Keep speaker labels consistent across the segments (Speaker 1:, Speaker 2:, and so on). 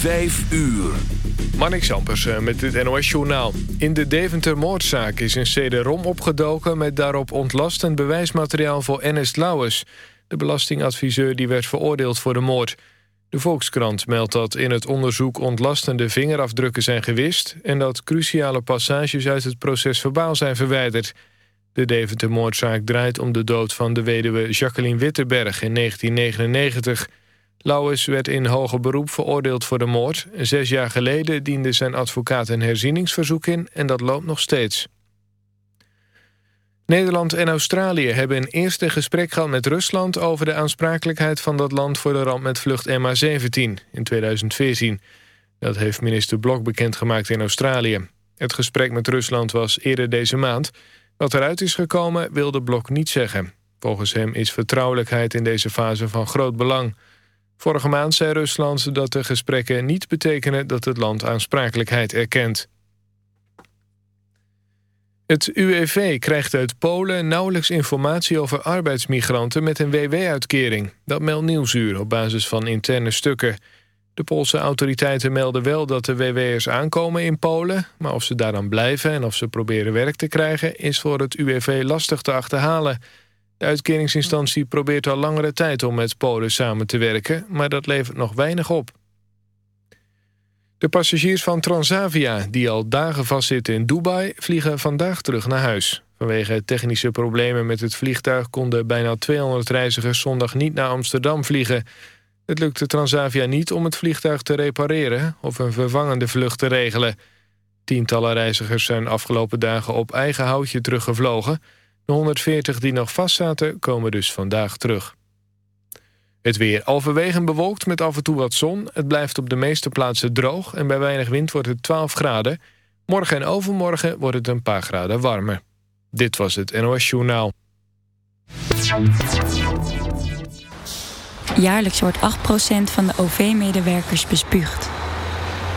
Speaker 1: Vijf uur.
Speaker 2: Marnix Ampers met het NOS-journaal. In de Deventer-moordzaak is een CD-ROM opgedoken... met daarop ontlastend bewijsmateriaal voor Ernest Lauwers... de belastingadviseur die werd veroordeeld voor de moord. De Volkskrant meldt dat in het onderzoek ontlastende vingerafdrukken zijn gewist... en dat cruciale passages uit het proces verbaal zijn verwijderd. De Deventer-moordzaak draait om de dood van de weduwe Jacqueline Wittenberg in 1999... Lauwers werd in hoger beroep veroordeeld voor de moord. Zes jaar geleden diende zijn advocaat een herzieningsverzoek in... en dat loopt nog steeds. Nederland en Australië hebben een eerste gesprek gehad met Rusland... over de aansprakelijkheid van dat land voor de ramp met vlucht MH17 in 2014. Dat heeft minister Blok bekendgemaakt in Australië. Het gesprek met Rusland was eerder deze maand. Wat eruit is gekomen wilde Blok niet zeggen. Volgens hem is vertrouwelijkheid in deze fase van groot belang... Vorige maand zei Rusland dat de gesprekken niet betekenen dat het land aansprakelijkheid erkent. Het UWV krijgt uit Polen nauwelijks informatie over arbeidsmigranten met een WW-uitkering. Dat meldt Nieuwsuur op basis van interne stukken. De Poolse autoriteiten melden wel dat de WW'ers aankomen in Polen... maar of ze daar dan blijven en of ze proberen werk te krijgen... is voor het UWV lastig te achterhalen... De uitkeringsinstantie probeert al langere tijd om met Polen samen te werken... maar dat levert nog weinig op. De passagiers van Transavia, die al dagen vastzitten in Dubai... vliegen vandaag terug naar huis. Vanwege technische problemen met het vliegtuig... konden bijna 200 reizigers zondag niet naar Amsterdam vliegen. Het lukte Transavia niet om het vliegtuig te repareren... of een vervangende vlucht te regelen. Tientallen reizigers zijn afgelopen dagen op eigen houtje teruggevlogen... De 140 die nog vastzaten komen dus vandaag terug. Het weer overwegend bewolkt met af en toe wat zon. Het blijft op de meeste plaatsen droog en bij weinig wind wordt het 12 graden. Morgen en overmorgen wordt het een paar graden warmer. Dit was het NOS Journaal.
Speaker 3: Jaarlijks wordt 8% van de OV-medewerkers bespuugd.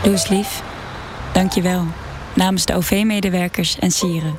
Speaker 3: Doe lief. Dank je wel. Namens de OV-medewerkers en sieren.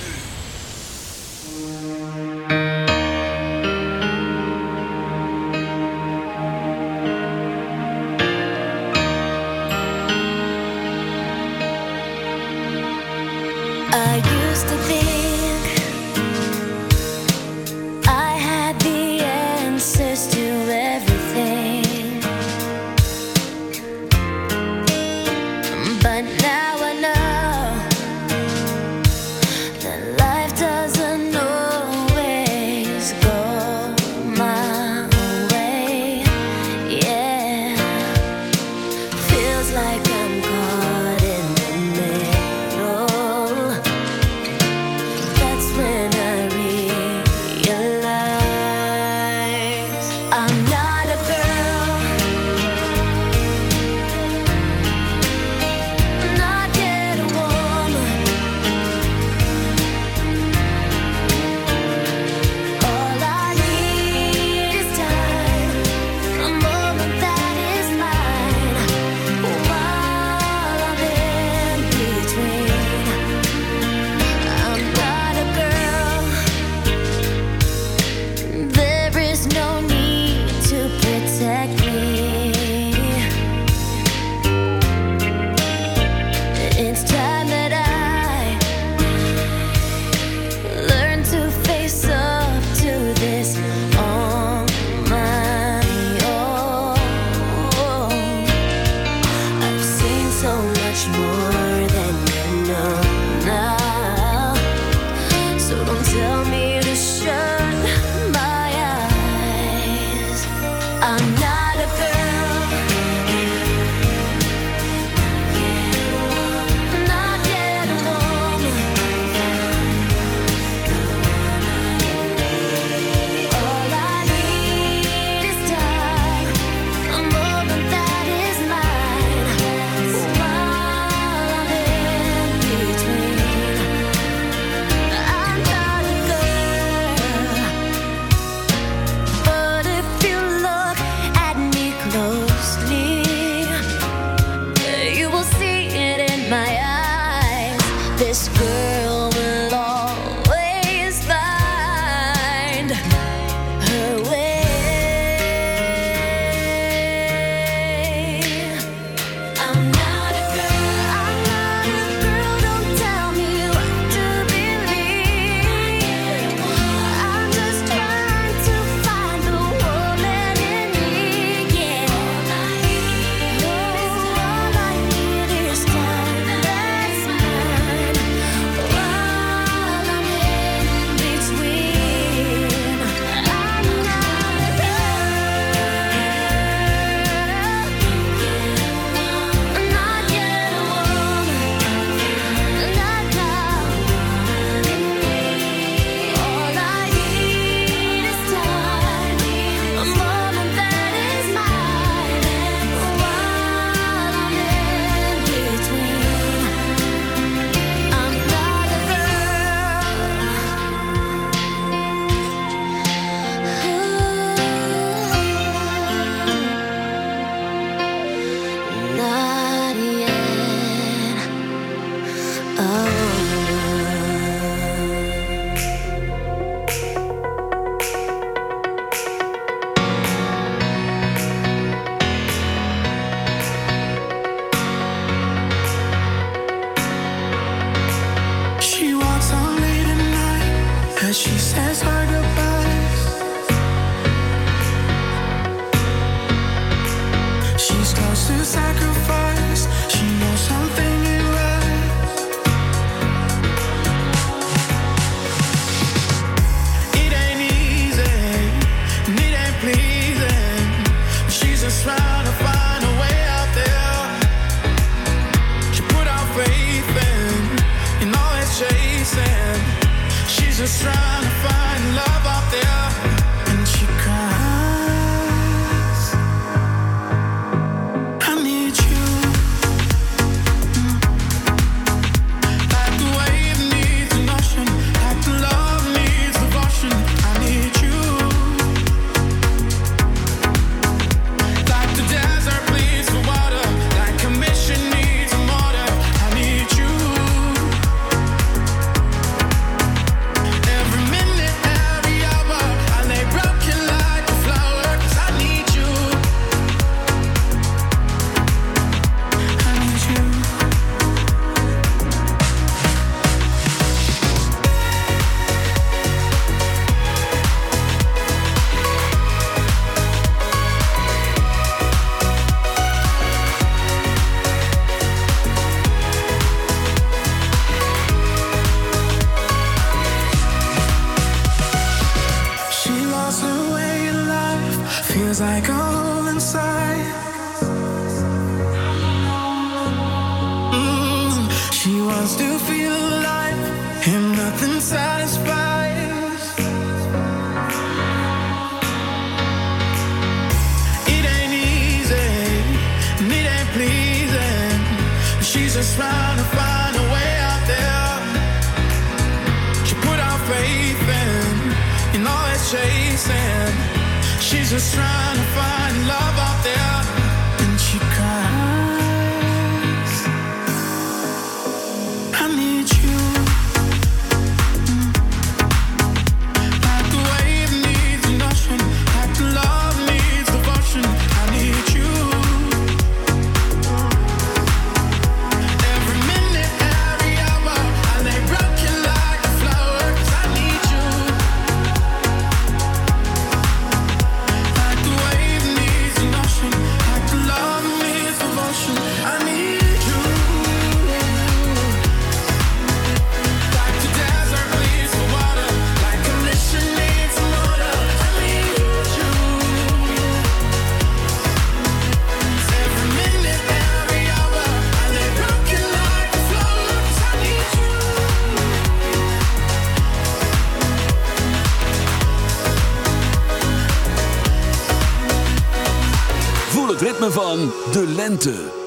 Speaker 4: De lente.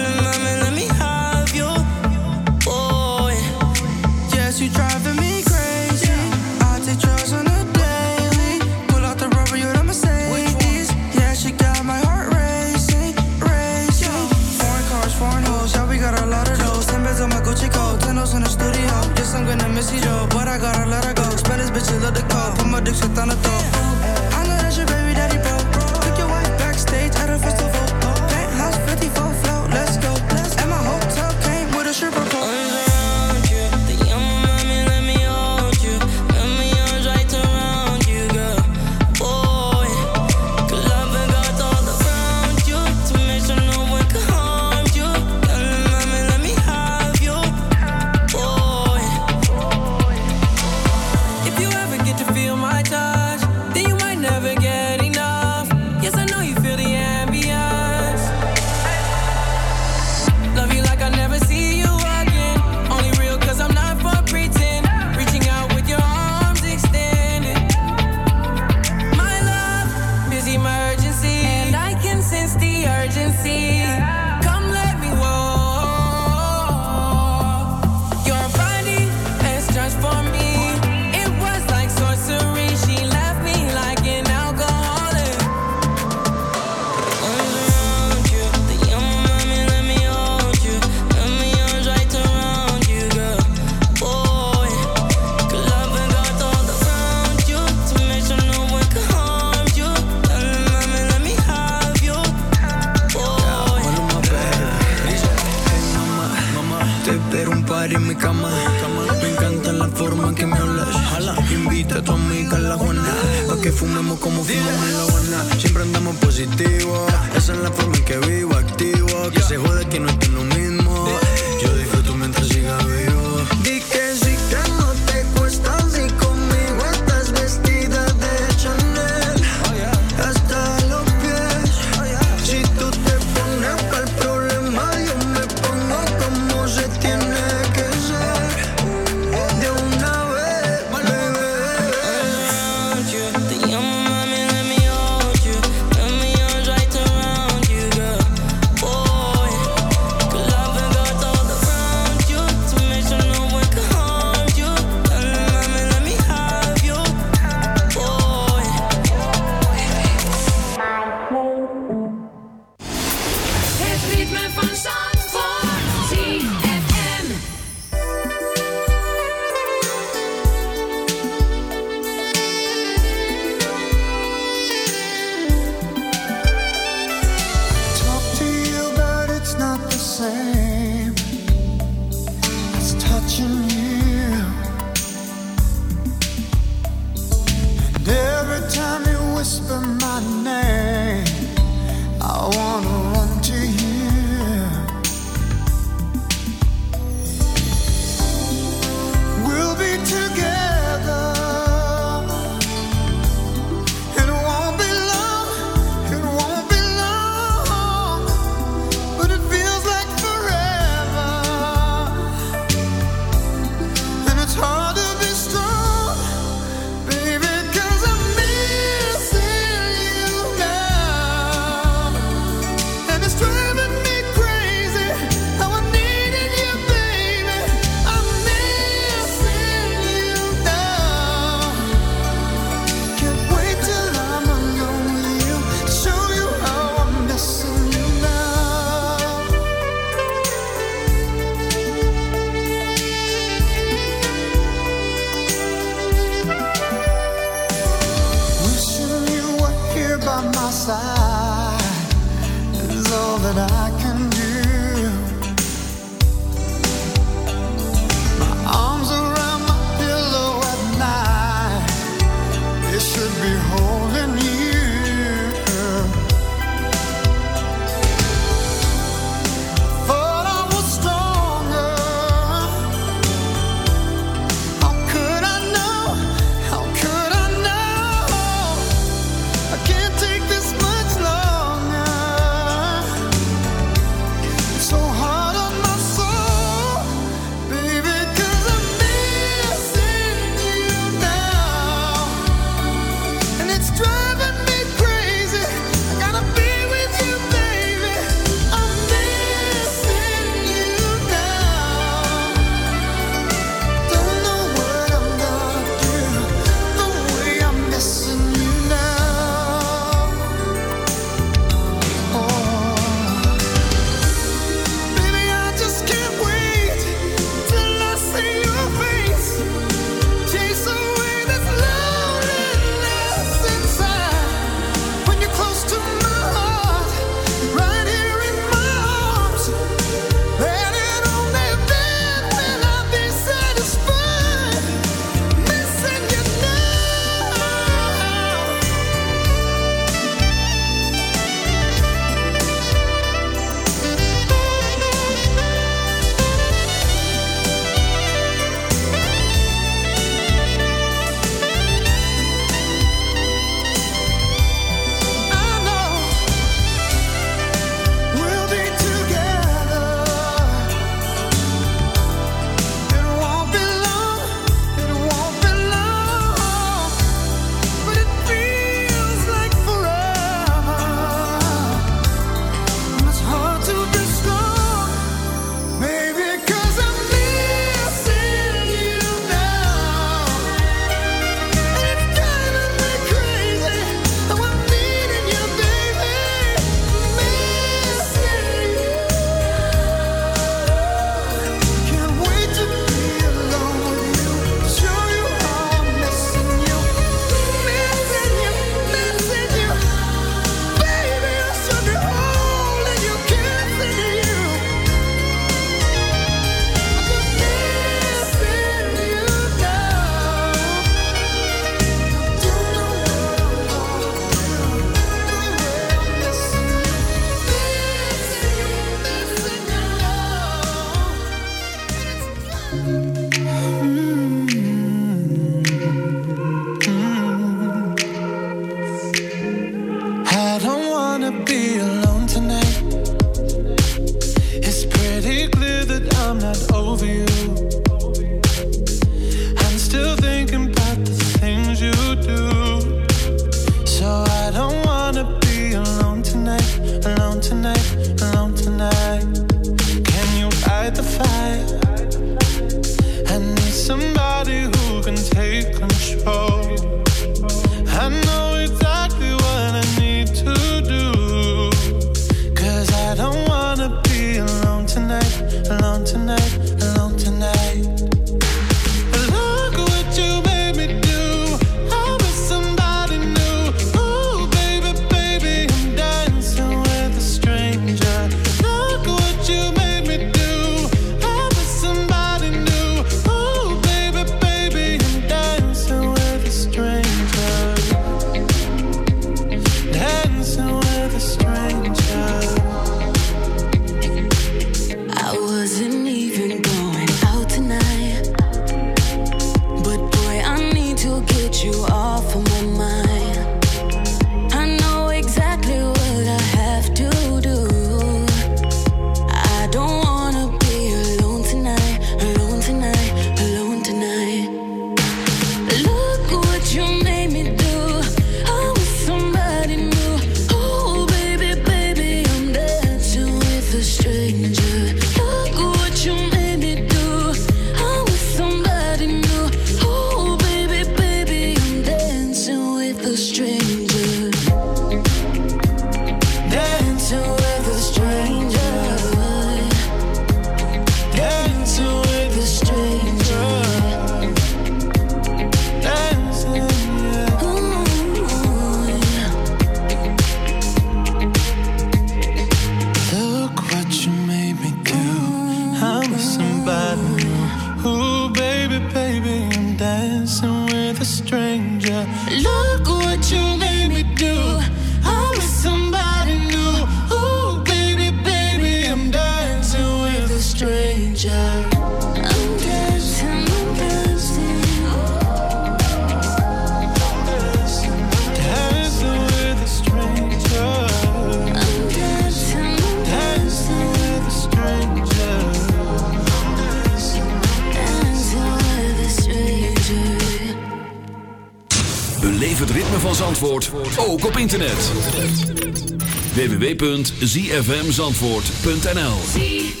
Speaker 1: www.zfmzandvoort.nl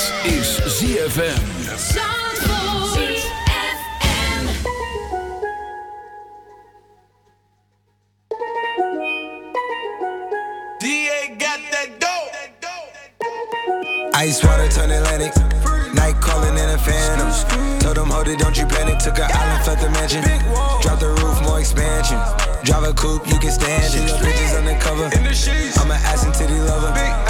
Speaker 5: ZFM. Zandvoort. ZFM.
Speaker 6: DA got that dope.
Speaker 7: Ice water turn Atlantic. Night calling in a phantom. Told them, hold it, don't you panic. Took a island, left the mansion. Drop the roof, more expansion. Drive a coupe, you can stand it. Bitches undercover. I'm an ass and titty lover.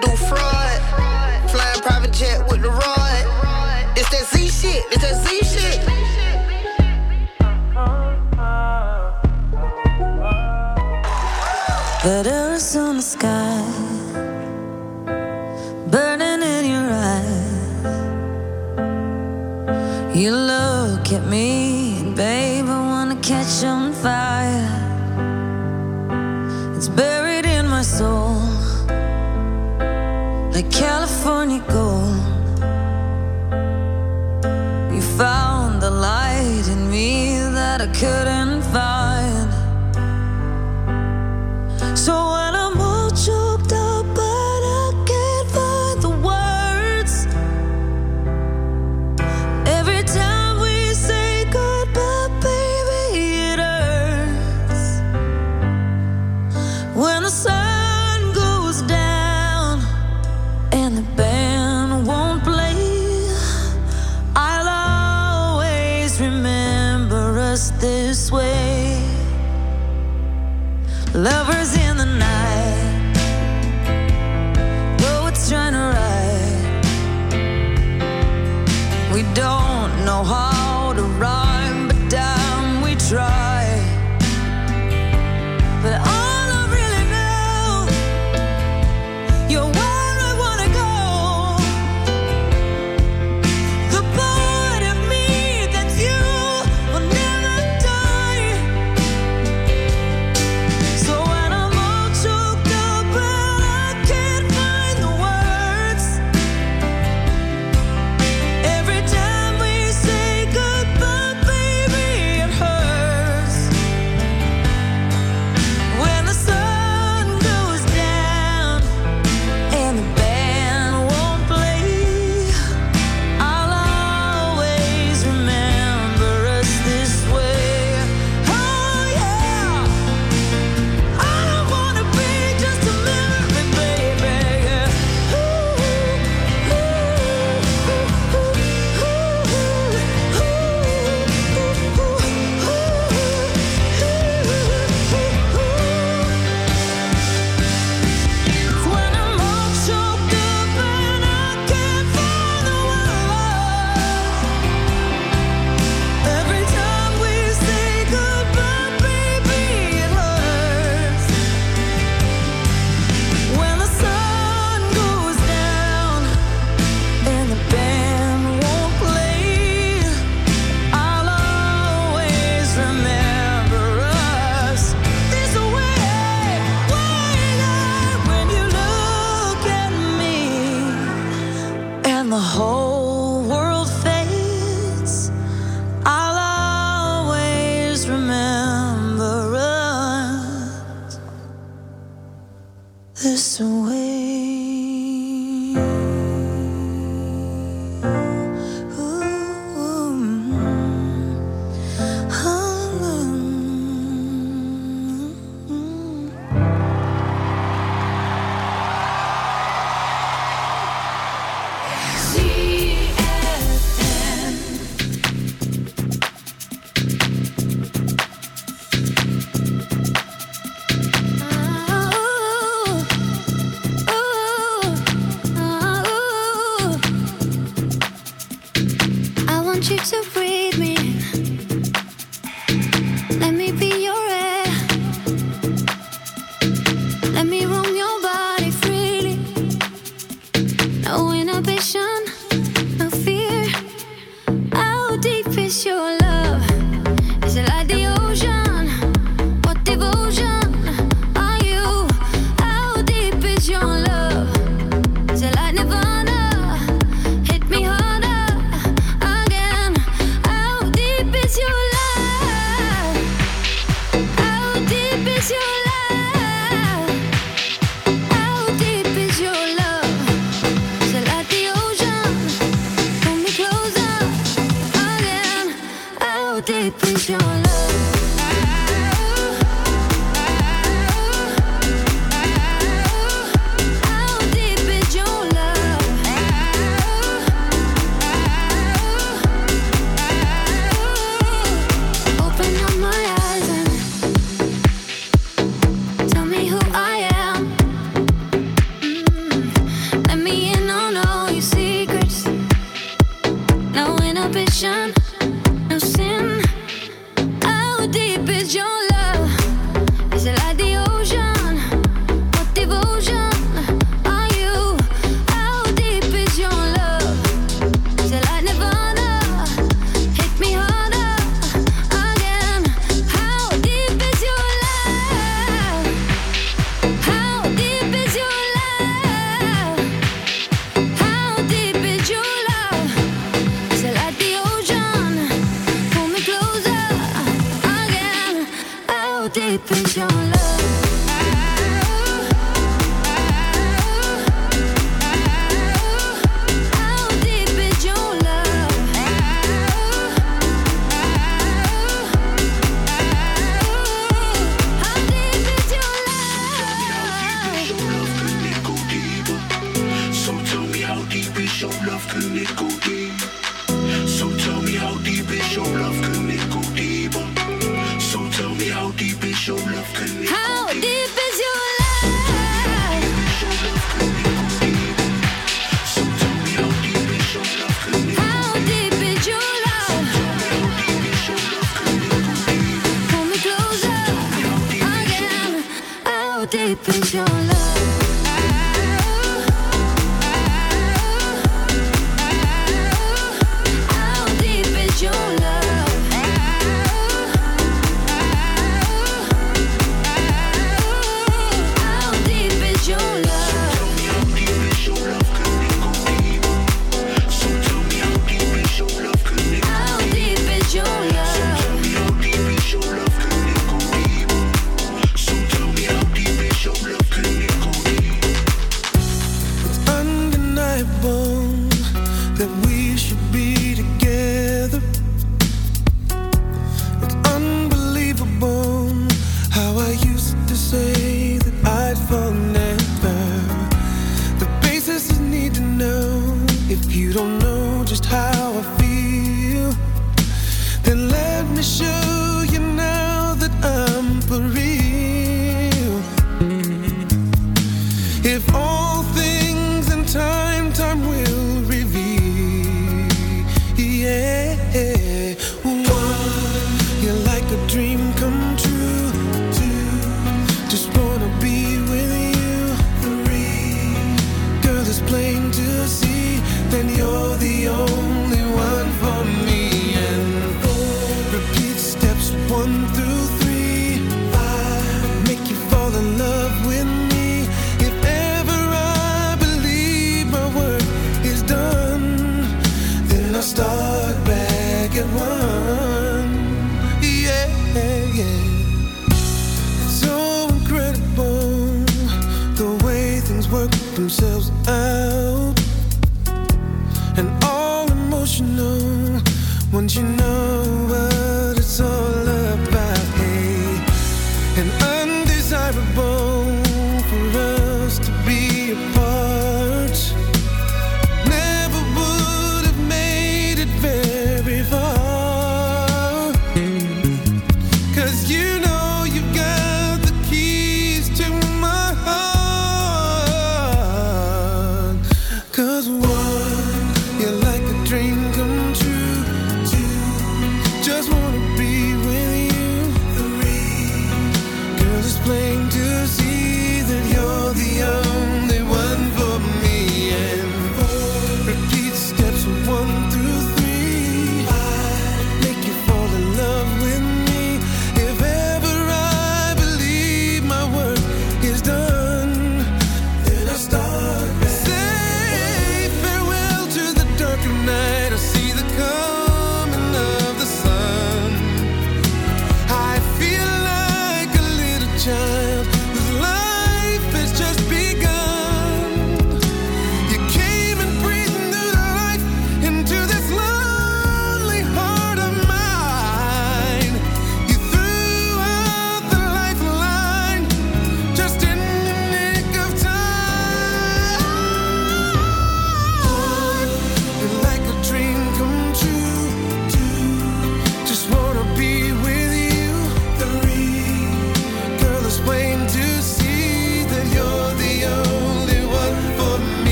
Speaker 8: Do fraud. Flying private jet with the rod. It's that Z shit, it's that Z shit.
Speaker 9: On the sky, burning in your eyes. You look at me, babe, I wanna catch on fire. It's buried like California gold. You found the light in me that I couldn't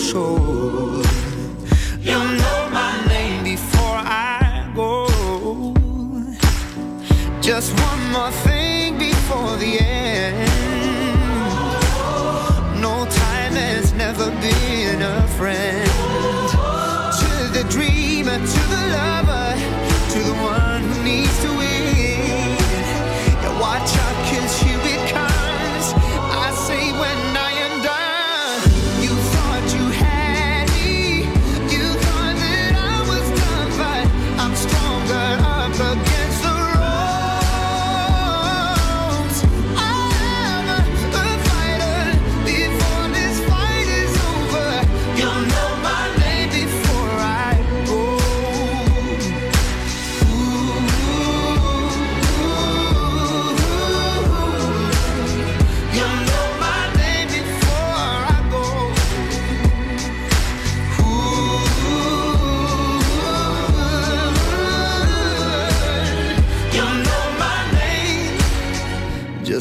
Speaker 4: show. You'll know my name before I go. Just one more thing before the end. No time has never been a friend.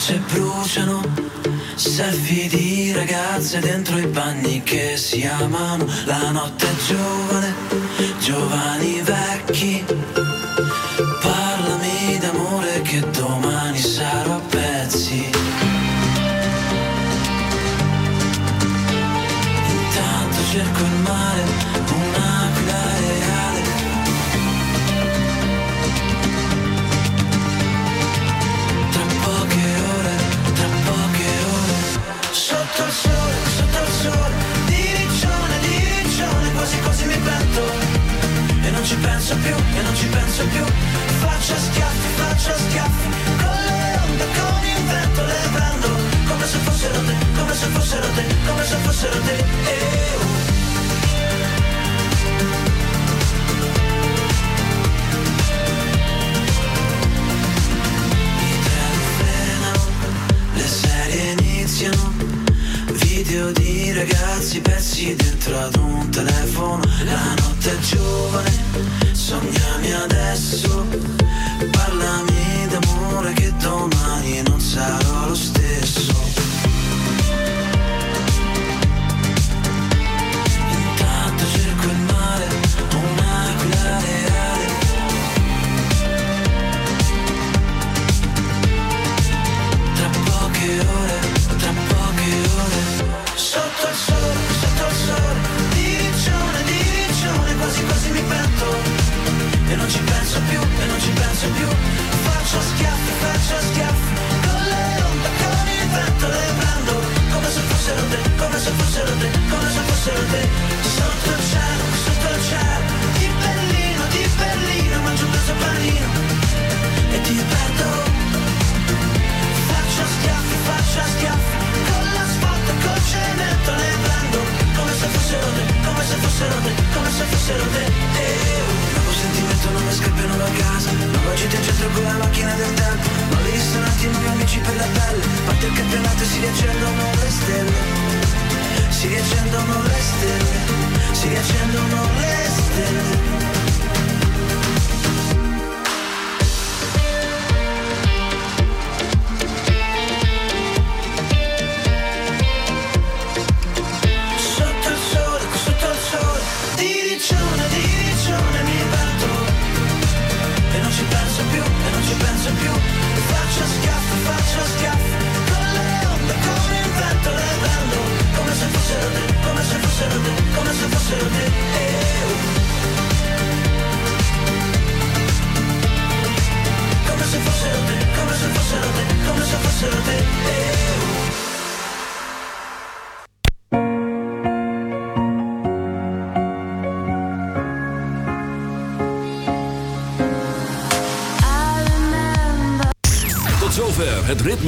Speaker 10: facce bruciano, selfie di ragazze dentro i bagni che si amano, la notte è giovane, giovani vecchi, parlami d'amore che domani sarò a pezzi. penso più, io non ci penso più. Faccio schiaffi, faccio schiaffi Con le onde, con il vento le prendo. Come se fossero te, come se fossero te, come se fossero te. Eh, oh. le serie iniziano, video di ragazzi persi dentro ad un telefono, la notte è giovane Sognami adesso, parlami d'amore che domani non sarò lo stesso.